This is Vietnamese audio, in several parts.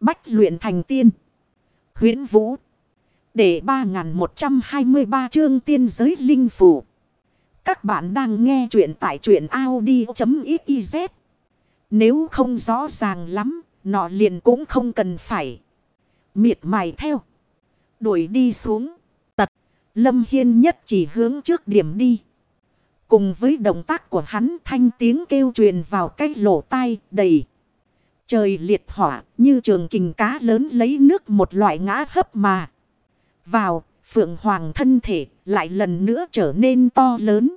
Bách luyện thành tiên. huyễn Vũ. Để 3123 chương tiên giới linh phủ. Các bạn đang nghe truyện tại truyện Audi.xyz. Nếu không rõ ràng lắm, nọ liền cũng không cần phải. Miệt mài theo. Đuổi đi xuống. Tật. Lâm Hiên nhất chỉ hướng trước điểm đi. Cùng với động tác của hắn thanh tiếng kêu truyền vào cái lỗ tai đầy. Trời liệt hỏa như trường kình cá lớn lấy nước một loại ngã hấp mà. Vào, phượng hoàng thân thể lại lần nữa trở nên to lớn.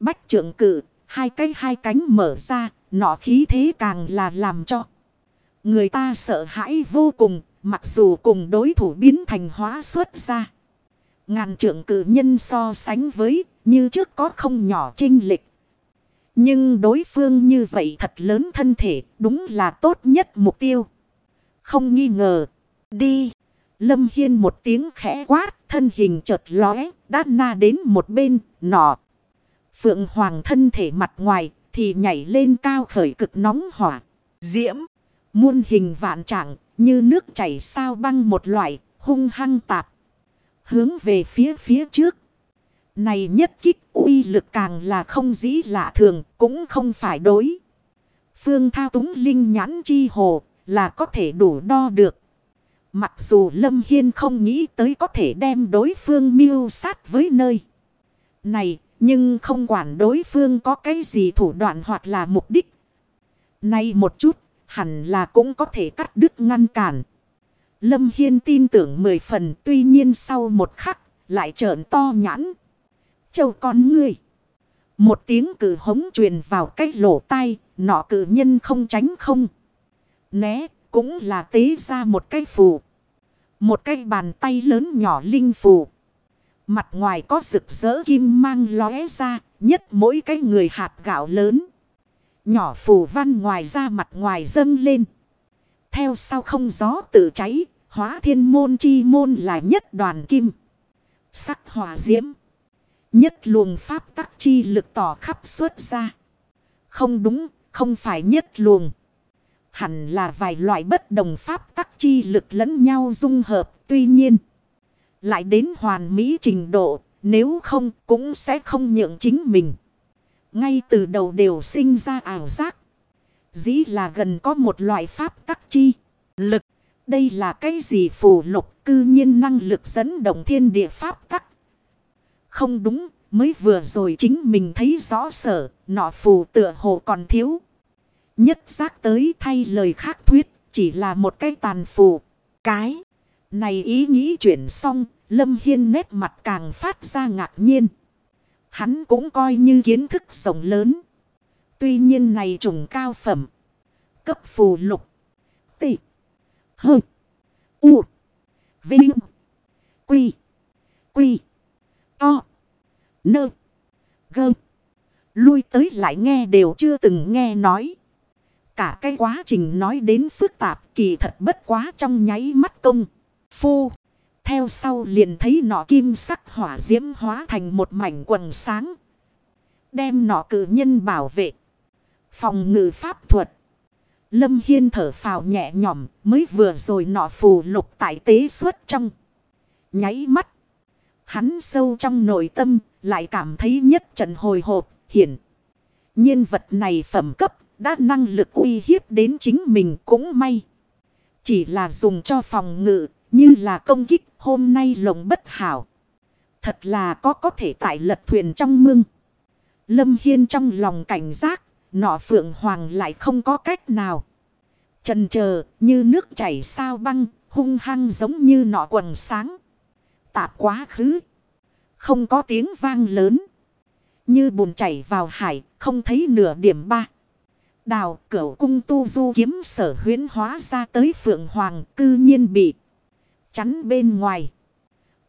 Bách trưởng cự, hai cái hai cánh mở ra, nọ khí thế càng là làm cho. Người ta sợ hãi vô cùng, mặc dù cùng đối thủ biến thành hóa xuất ra. Ngàn trưởng cử nhân so sánh với như trước có không nhỏ trinh lịch. Nhưng đối phương như vậy thật lớn thân thể, đúng là tốt nhất mục tiêu. Không nghi ngờ. Đi. Lâm Hiên một tiếng khẽ quát, thân hình chợt lóe, đã na đến một bên, nọ. Phượng Hoàng thân thể mặt ngoài thì nhảy lên cao khởi cực nóng hỏa. Diễm. Muôn hình vạn trạng, như nước chảy sao băng một loại, hung hăng tạp. Hướng về phía phía trước. Này nhất kích uy lực càng là không dĩ lạ thường, cũng không phải đối. Phương thao túng linh nhãn chi hồ là có thể đủ đo được. Mặc dù Lâm Hiên không nghĩ tới có thể đem đối phương miêu sát với nơi. Này, nhưng không quản đối phương có cái gì thủ đoạn hoặc là mục đích. Nay một chút, hẳn là cũng có thể cắt đứt ngăn cản. Lâm Hiên tin tưởng mười phần tuy nhiên sau một khắc, lại trợn to nhãn châu con ngươi. Một tiếng cử hống truyền vào cái lỗ tai, nọ cử nhân không tránh không. Né, cũng là tế ra một cái phù. Một cái bàn tay lớn nhỏ linh phù. Mặt ngoài có rực rỡ kim mang lóe ra, nhất mỗi cái người hạt gạo lớn. Nhỏ phù văn ngoài ra mặt ngoài dâng lên. Theo sau không gió tự cháy, hóa thiên môn chi môn là nhất đoàn kim. Sắc hỏa diễm. Nhất luồng pháp tắc chi lực tỏ khắp xuất ra. Không đúng, không phải nhất luồng. Hẳn là vài loại bất đồng pháp tắc chi lực lẫn nhau dung hợp. Tuy nhiên, lại đến hoàn mỹ trình độ, nếu không cũng sẽ không nhượng chính mình. Ngay từ đầu đều sinh ra ảo giác. Dĩ là gần có một loại pháp tắc chi lực. Đây là cái gì phù lục cư nhiên năng lực dẫn động thiên địa pháp tắc. Không đúng, mới vừa rồi chính mình thấy rõ sở, nọ phù tựa hồ còn thiếu. Nhất giác tới thay lời khác thuyết, chỉ là một cái tàn phù. Cái này ý nghĩ chuyển xong, Lâm Hiên nét mặt càng phát ra ngạc nhiên. Hắn cũng coi như kiến thức rộng lớn. Tuy nhiên này trùng cao phẩm. Cấp phù lục. Tị. Hơ. U. Vinh. Quy. Quy. To. Nơ. Gơ. Lui tới lại nghe đều chưa từng nghe nói. Cả cái quá trình nói đến phức tạp kỳ thật bất quá trong nháy mắt công. Phu. Theo sau liền thấy nọ kim sắc hỏa diễm hóa thành một mảnh quần sáng. Đem nọ cử nhân bảo vệ. Phòng ngự pháp thuật. Lâm Hiên thở phào nhẹ nhõm, mới vừa rồi nọ phù lục tại tế suốt trong. Nháy mắt. Hắn sâu trong nội tâm lại cảm thấy nhất trận hồi hộp hiển. Nhiên vật này phẩm cấp đã năng lực uy hiếp đến chính mình cũng may. Chỉ là dùng cho phòng ngự như là công kích hôm nay lồng bất hảo. Thật là có có thể tại lật thuyền trong mương. Lâm Hiên trong lòng cảnh giác, nọ phượng hoàng lại không có cách nào. Trần chờ như nước chảy sao băng, hung hăng giống như nọ quần sáng. Tạp quá khứ. Không có tiếng vang lớn. Như bùn chảy vào hải, không thấy nửa điểm ba. Đào cửu cung tu du kiếm sở huyến hóa ra tới phượng hoàng cư nhiên bị chắn bên ngoài.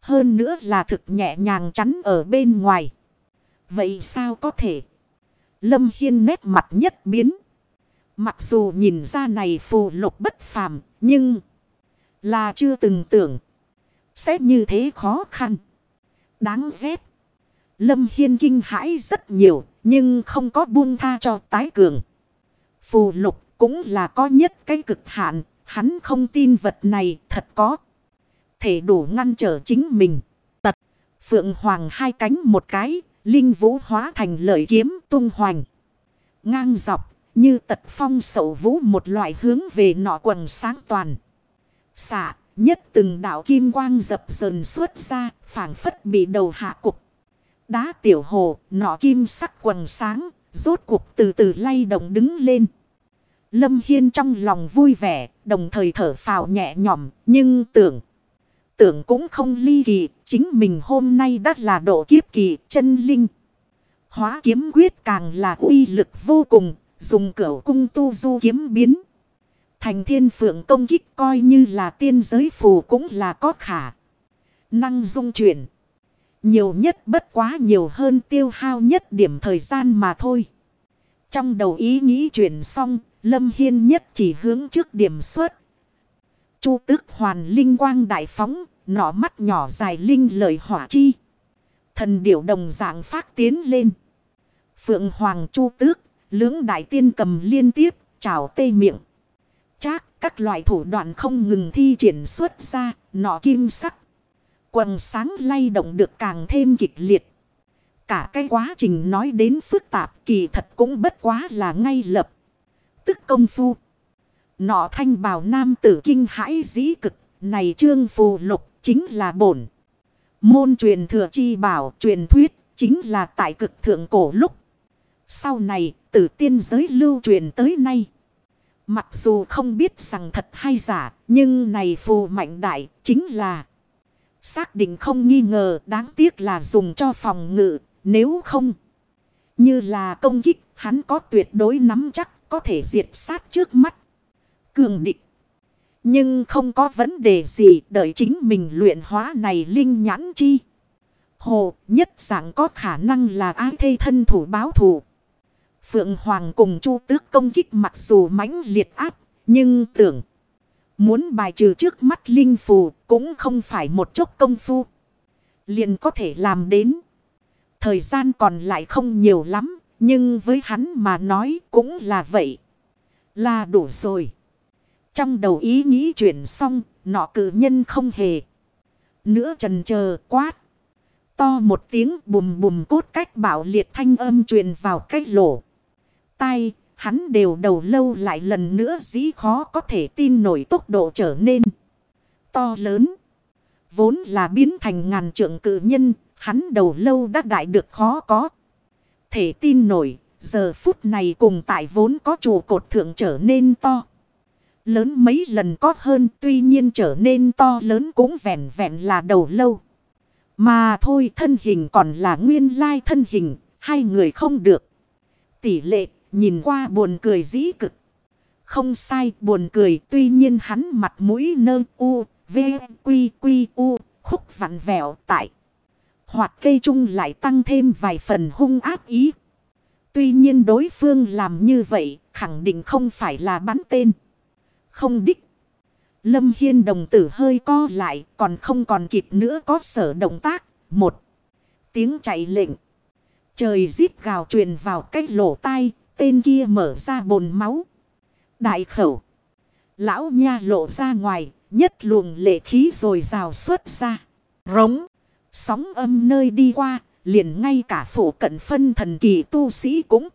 Hơn nữa là thực nhẹ nhàng chắn ở bên ngoài. Vậy sao có thể? Lâm Hiên nét mặt nhất biến. Mặc dù nhìn ra này phù lục bất phàm, nhưng là chưa từng tưởng. Sẽ như thế khó khăn. Đáng ghét. Lâm Hiên kinh hãi rất nhiều, nhưng không có buông tha cho tái cường. Phù lục cũng là có nhất cái cực hạn, hắn không tin vật này thật có. Thể đủ ngăn trở chính mình. Tật, phượng hoàng hai cánh một cái, linh vũ hóa thành lợi kiếm tung hoành. Ngang dọc, như tật phong sậu vũ một loại hướng về nọ quần sáng toàn. Xạ, nhất từng đạo kim quang dập dần xuất ra, phảng phất bị đầu hạ cục. Đá tiểu hồ, nọ kim sắc quần sáng, rốt cuộc từ từ lay động đứng lên. Lâm Hiên trong lòng vui vẻ, đồng thời thở phào nhẹ nhõm, nhưng tưởng, tưởng cũng không ly kỳ, chính mình hôm nay đã là độ kiếp kỳ, chân linh. Hóa kiếm quyết càng là uy lực vô cùng, dùng cửu cung tu du kiếm biến. Thành thiên phượng công kích coi như là tiên giới phù cũng là có khả. Năng dung chuyển. Nhiều nhất bất quá nhiều hơn tiêu hao nhất điểm thời gian mà thôi. Trong đầu ý nghĩ chuyển xong, Lâm Hiên nhất chỉ hướng trước điểm xuất. Chu tức hoàn linh quang đại phóng, nọ mắt nhỏ dài linh lời hỏa chi. Thần điểu đồng dạng phát tiến lên. Phượng Hoàng Chu tước, lưỡng đại tiên cầm liên tiếp, chào tê miệng. Chác các loại thủ đoạn không ngừng thi triển xuất ra, nọ kim sắc. Quần sáng lay động được càng thêm kịch liệt. Cả cái quá trình nói đến phức tạp kỳ thật cũng bất quá là ngay lập. Tức công phu. Nọ thanh bào nam tử kinh hãi dĩ cực. Này trương phù lục chính là bổn. Môn truyền thừa chi bảo truyền thuyết chính là tại cực thượng cổ lúc. Sau này tử tiên giới lưu truyền tới nay. Mặc dù không biết rằng thật hay giả, nhưng này phù mạnh đại chính là xác định không nghi ngờ đáng tiếc là dùng cho phòng ngự, nếu không. Như là công kích, hắn có tuyệt đối nắm chắc có thể diệt sát trước mắt. Cường địch Nhưng không có vấn đề gì đợi chính mình luyện hóa này linh nhãn chi. Hồ nhất dạng có khả năng là ai thê thân thủ báo thù. Phượng Hoàng cùng Chu Tước công kích mặc dù mãnh liệt áp, nhưng tưởng muốn bài trừ trước mắt linh phù cũng không phải một chút công phu. Liền có thể làm đến. Thời gian còn lại không nhiều lắm, nhưng với hắn mà nói cũng là vậy. Là đủ rồi. Trong đầu ý nghĩ chuyển xong, nọ cử nhân không hề. Nữa trần chờ quát. To một tiếng bùm bùm cốt cách bảo liệt thanh âm truyền vào cái lỗ tai, hắn đều đầu lâu lại lần nữa dĩ khó có thể tin nổi tốc độ trở nên to lớn. Vốn là biến thành ngàn trượng cự nhân, hắn đầu lâu đã đại được khó có. Thể tin nổi, giờ phút này cùng tại vốn có trụ cột thượng trở nên to. Lớn mấy lần có hơn tuy nhiên trở nên to lớn cũng vẹn vẹn là đầu lâu. Mà thôi thân hình còn là nguyên lai thân hình, hai người không được. Tỷ lệ nhìn qua buồn cười dĩ cực. Không sai buồn cười tuy nhiên hắn mặt mũi nơ u, v, quy quy u, khúc vặn vẹo tại. Hoạt cây trung lại tăng thêm vài phần hung áp ý. Tuy nhiên đối phương làm như vậy khẳng định không phải là bắn tên. Không đích. Lâm Hiên đồng tử hơi co lại còn không còn kịp nữa có sở động tác. Một tiếng chạy lệnh. Trời rít gào truyền vào cái lỗ tai Tên kia mở ra bồn máu. Đại khẩu. Lão nha lộ ra ngoài. Nhất luồng lệ khí rồi rào xuất ra. Rống. Sóng âm nơi đi qua. Liền ngay cả phủ cận phân thần kỳ tu sĩ cũng.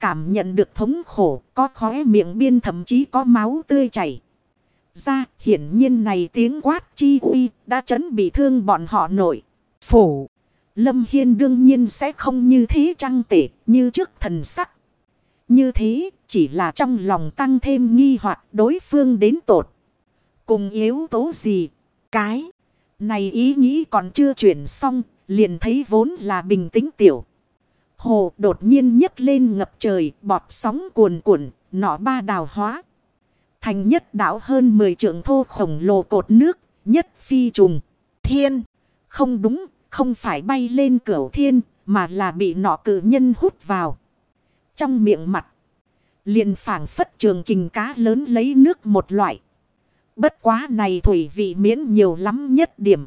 Cảm nhận được thống khổ. Có khóe miệng biên thậm chí có máu tươi chảy. Ra, hiển nhiên này tiếng quát chi uy đã chấn bị thương bọn họ nổi. Phủ. Lâm Hiên đương nhiên sẽ không như thế trăng tể như trước thần sắc. Như thế chỉ là trong lòng tăng thêm nghi hoặc đối phương đến tột. Cùng yếu tố gì? Cái này ý nghĩ còn chưa chuyển xong, liền thấy vốn là bình tĩnh tiểu. Hồ đột nhiên nhấc lên ngập trời, bọt sóng cuồn cuộn, nọ ba đào hóa. Thành nhất đảo hơn 10 trượng thô khổng lồ cột nước, nhất phi trùng. Thiên, không đúng, không phải bay lên cửu thiên, mà là bị nọ cử nhân hút vào. Trong miệng mặt. liền phảng phất trường kình cá lớn lấy nước một loại. Bất quá này thủy vị miễn nhiều lắm nhất điểm.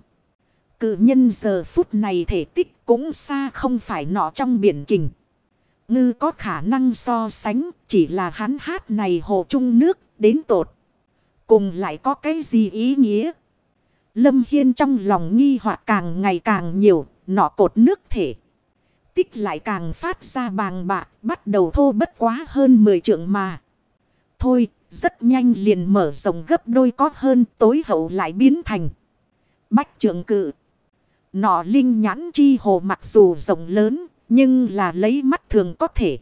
Cự nhân giờ phút này thể tích cũng xa không phải nọ trong biển kình. Ngư có khả năng so sánh chỉ là hắn hát này hồ trung nước đến tột. Cùng lại có cái gì ý nghĩa? Lâm Hiên trong lòng nghi hoặc càng ngày càng nhiều, nọ cột nước thể. Tích lại càng phát ra bàng bạc, bắt đầu thô bất quá hơn 10 trượng mà. Thôi, rất nhanh liền mở rộng gấp đôi có hơn tối hậu lại biến thành. Bách trượng cự. Nọ linh nhãn chi hồ mặc dù rộng lớn, nhưng là lấy mắt thường có thể.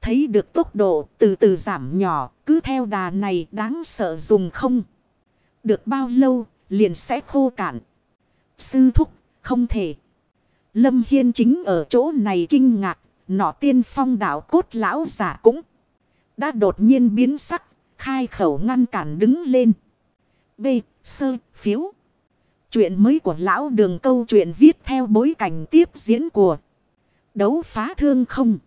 Thấy được tốc độ từ từ giảm nhỏ, cứ theo đà này đáng sợ dùng không. Được bao lâu, liền sẽ khô cạn. Sư thúc, không thể. Lâm Hiên chính ở chỗ này kinh ngạc, nọ tiên phong đạo cốt lão giả cũng đã đột nhiên biến sắc, khai khẩu ngăn cản đứng lên. B. Sơ, phiếu. Chuyện mới của lão đường câu chuyện viết theo bối cảnh tiếp diễn của đấu phá thương không.